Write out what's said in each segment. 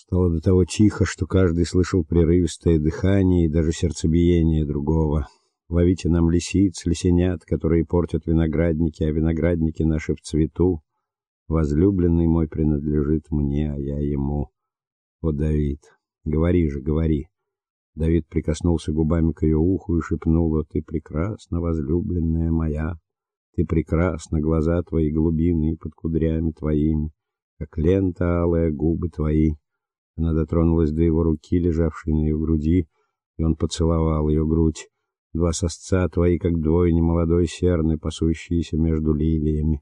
Стало до того тихо, что каждый слышал прерывистое дыхание и даже сердцебиение другого. Ловите нам лисиц, лисенят, которые портят виноградники, а виноградники наши в цвету. Возлюбленный мой принадлежит мне, а я ему. О, Давид, говори же, говори. Давид прикоснулся губами к ее уху и шепнул: "Ты прекрасна, возлюбленная моя. Ты прекрасна, глаза твои голубиные под кудрями твоими, как лента алая губы твои". Она дотронулась до его руки, лежавшей на ее груди, и он поцеловал ее грудь. Два сосца твои, как двойни молодой серны, пасущиеся между лилиями.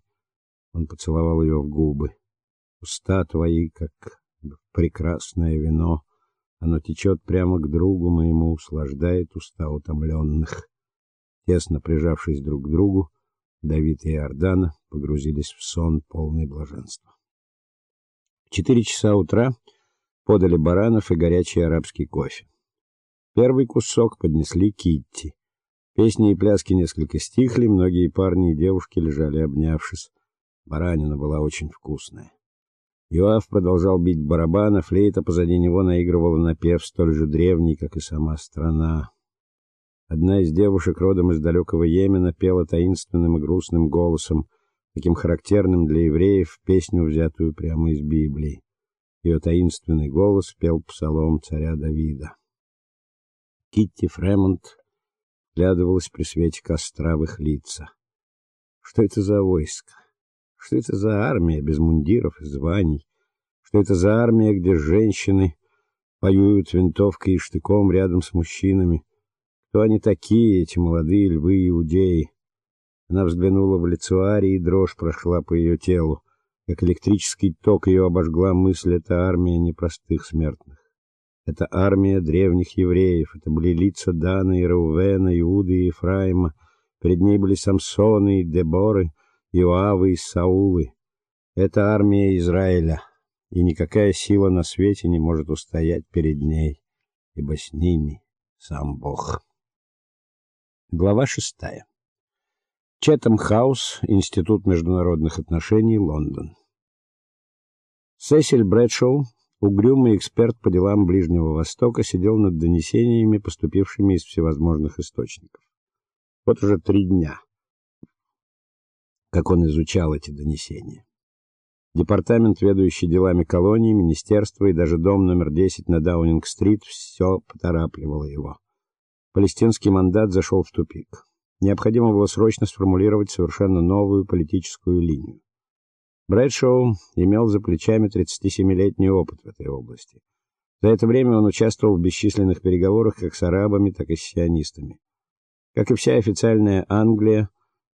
Он поцеловал ее в губы. Уста твои, как прекрасное вино, оно течет прямо к другу моему, услаждает уста утомленных. Тесно прижавшись друг к другу, Давид и Иордана погрузились в сон полный блаженства. В четыре часа утра подали баранов и горячий арабский кофе. Первый кусок поднесли Китти. Песни и пляски несколько стихли, многие парни и девушки лежали обнявшись. Баранина была очень вкусная. Иоав продолжал бить барабан, а флейта позади него наигрывала напев столь же древний, как и сама страна. Одна из девушек родом из далекого Йемена пела таинственным и грустным голосом, таким характерным для евреев, песню, взятую прямо из Библии. Ее таинственный голос пел псалом царя Давида. Китти Фремонт глядывалась при свете костра в их лица. Что это за войско? Что это за армия без мундиров и званий? Что это за армия, где женщины воюют винтовкой и штыком рядом с мужчинами? Кто они такие, эти молодые львы иудеи? Она взглянула в лицо Арии, и дрожь прошла по ее телу. Как электрический ток ее обожгла мысль, это армия непростых смертных. Это армия древних евреев, это были лица Дана и Рувена, Иуды и Ефраима, перед ней были Самсоны и Деборы, Иоавы и Саулы. Это армия Израиля, и никакая сила на свете не может устоять перед ней, ибо с ними сам Бог. Глава шестая. Четам Хаус, Институт международных отношений, Лондон. Сесиль Брэдшоу, угрюмый эксперт по делам Ближнего Востока, сидел над донесениями, поступившими из всевозможных источников. Вот уже три дня, как он изучал эти донесения. Департамент, ведущий делами колонии, министерство и даже дом номер 10 на Даунинг-стрит все поторапливало его. Палестинский мандат зашел в тупик. Необходимо было срочно сформулировать совершенно новую политическую линию. Брэдшоу имел за плечами 37-летний опыт в этой области. За это время он участвовал в бесчисленных переговорах как с арабами, так и с сионистами. Как и вся официальная Англия,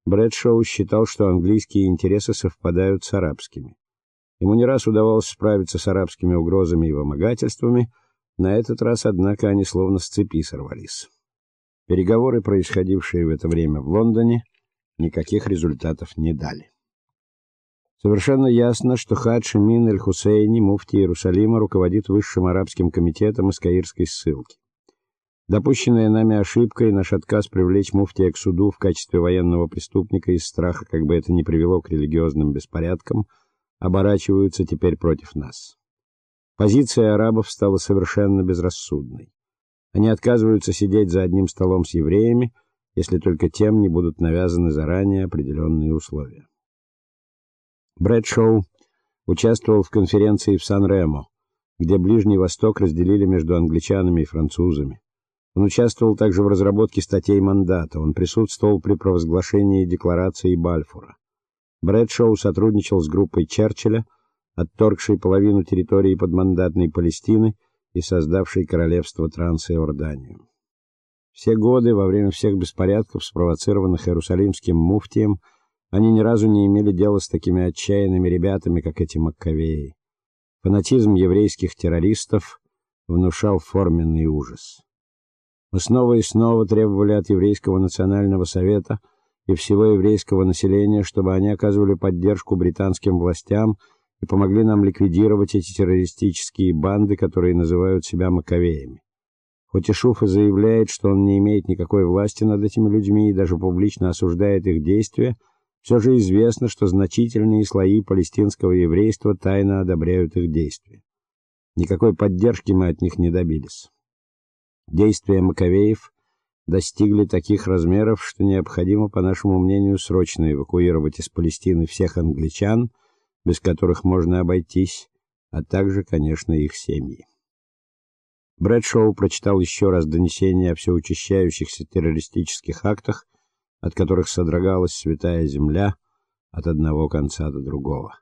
Брэдшоу считал, что английские интересы совпадают с арабскими. Ему не раз удавалось справиться с арабскими угрозами и вымогательствами, на этот раз, однако, они словно с цепи сорвались. Переговоры, происходившие в это время в Лондоне, никаких результатов не дали. Совершенно ясно, что Хадж Мин эль-Хусейни, муфти Иерусалима, руководит высшим арабским комитетом из каирской ссылки. Допущенная нами ошибка и наш отказ привлечь муфтия к суду в качестве военного преступника из страха, как бы это ни привело к религиозным беспорядкам, оборачиваются теперь против нас. Позиция арабов стала совершенно безрассудной. Они отказываются сидеть за одним столом с евреями, если только тем не будут навязаны заранее определенные условия. Брэдшоу участвовал в конференции в Сан-Ремо, где Ближний Восток разделили между англичанами и французами. Он участвовал также в разработке статей мандата, он присутствовал при провозглашении декларации Бальфура. Брэдшоу сотрудничал с группой Черчилля, отторгшей половину территории подмандатной Палестины и создавшей королевство Трансиорданию. Все годы во время всех беспорядков, спровоцированных Иерусалимским муфтием, они ни разу не имели дела с такими отчаянными ребятами, как эти маккавеи. Фанатизм еврейских террористов внушал форменный ужас. Мы снова и снова требовали от еврейского национального совета и всего еврейского населения, чтобы они оказывали поддержку британским властям и помогли нам ликвидировать эти террористические банды, которые называют себя маковеями. Хоть и Шуфа заявляет, что он не имеет никакой власти над этими людьми и даже публично осуждает их действия, все же известно, что значительные слои палестинского еврейства тайно одобряют их действия. Никакой поддержки мы от них не добились. Действия Маковеев достигли таких размеров, что необходимо, по нашему мнению, срочно эвакуировать из Палестины всех англичан, без которых можно обойтись, а также, конечно, их семьи. Брэдшоу прочитал еще раз донесение о все учащающихся террористических актах, от которых содрогалась святая земля от одного конца до другого.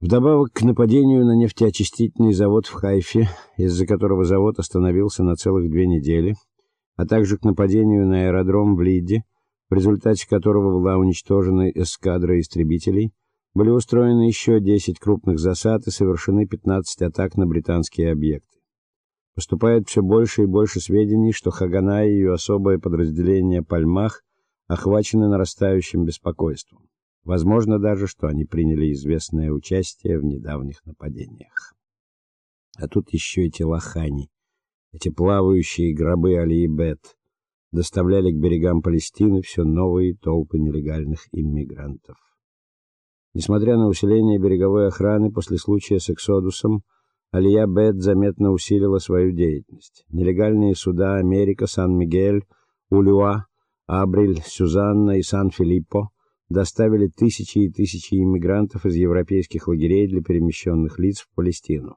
Вдобавок к нападению на нефтеочистительный завод в Хайфе, из-за которого завод остановился на целых две недели, а также к нападению на аэродром в Лидде, в результате которого была уничтожена эскадра истребителей, были устроены еще 10 крупных засад и совершены 15 атак на британские объекты. Поступает все больше и больше сведений, что Хагана и ее особое подразделение Пальмах охвачены нарастающим беспокойством. Возможно даже, что они приняли известное участие в недавних нападениях. А тут еще эти лохани, эти плавающие гробы Али-Бет доставляли к берегам Палестины все новые толпы нелегальных иммигрантов. Несмотря на усиление береговой охраны после случая с Эксодусом, Алия-Бет заметно усилила свою деятельность. Нелегальные суда Америка, Сан-Мигель, Улюа, Абриль, Сюзанна и Сан-Филиппо доставили тысячи и тысячи иммигрантов из европейских лагерей для перемещенных лиц в Палестину.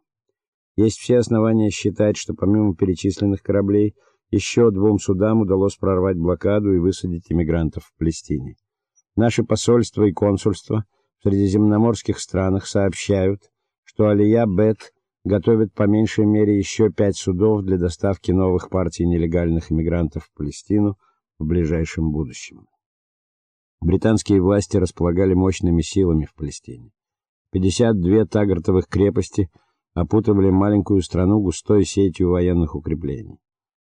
Есть все основания считать, что помимо перечисленных кораблей, еще двум судам удалось прорвать блокаду и высадить иммигрантов в Палестине. Наши посольства и консульства средиземноморских странах сообщают, что Алия Бет готовит по меньшей мере еще пять судов для доставки новых партий нелегальных иммигрантов в Палестину в ближайшем будущем. Британские власти располагали мощными силами в Палестине. 52 тагартовых крепости опутывали маленькую страну густой сетью военных укреплений.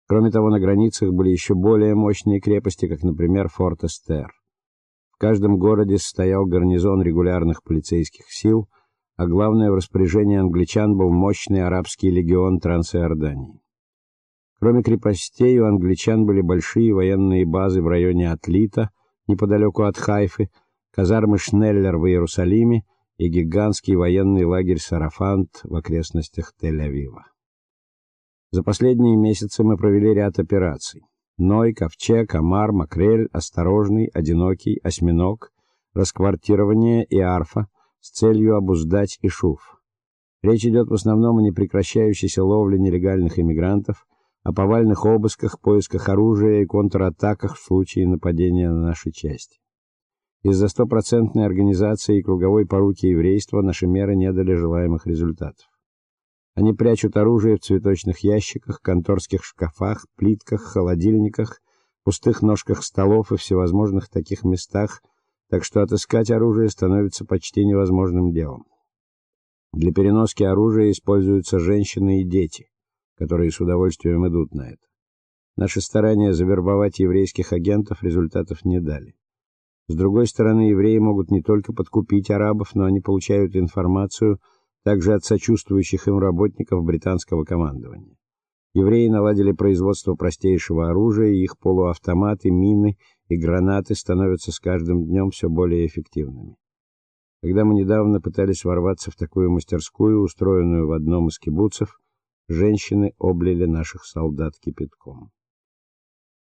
Кроме того, на границах были еще более мощные крепости, как, например, Форт Эстер. В каждом городе стоял гарнизон регулярных полицейских сил, а главное в распоряжении англичан был мощный арабский легион Трансиордании. Кроме крепостей, у англичан были большие военные базы в районе Атлита, неподалеку от Хайфы, казармы Шнеллер в Иерусалиме и гигантский военный лагерь Сарафант в окрестностях Тель-Авива. За последние месяцы мы провели ряд операций. Ной, Ковчег, Амар, Макрель, Осторожный, Одинокий, Осьминог, Расквартирование и Арфа с целью обуздать Ишуф. Речь идет в основном о непрекращающейся ловле нелегальных иммигрантов, о повальных обысках, поисках оружия и контратаках в случае нападения на наши части. Из-за стопроцентной организации и круговой поруки еврейства наши меры не дали желаемых результатов. Они прячут оружие в цветочных ящиках, конторских шкафах, плитках, холодильниках, пустых ножках столов и всевозможных таких местах, так что отыскать оружие становится почти невозможным делом. Для переноски оружия используются женщины и дети которые с удовольствием идут на это. Наши старания завербовать еврейских агентов результатов не дали. С другой стороны, евреи могут не только подкупить арабов, но они получают информацию также от сочувствующих им работников британского командования. Евреи наладили производство простейшего оружия, и их полуавтоматы, мины и гранаты становятся с каждым днем все более эффективными. Когда мы недавно пытались ворваться в такую мастерскую, устроенную в одном из кибуцев, женщины облили наших солдат кипятком.